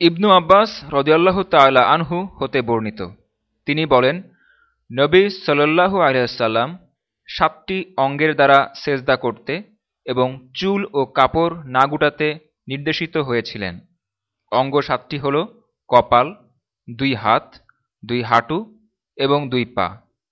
ইবনু আব্বাস রদিয়াল্লাহ তালা আনহু হতে বর্ণিত। তিনি বলেন, নবী সাল্লু আলিয়াল্লাম সাতটি অঙ্গের দ্বারা সেজদা করতে এবং চুল ও কাপড় না গুটাতে নির্দেশিত হয়েছিলেন। অঙ্গ সাতটি হল কপাল, দুই হাত, দুই হাঁটু এবং দুই পা।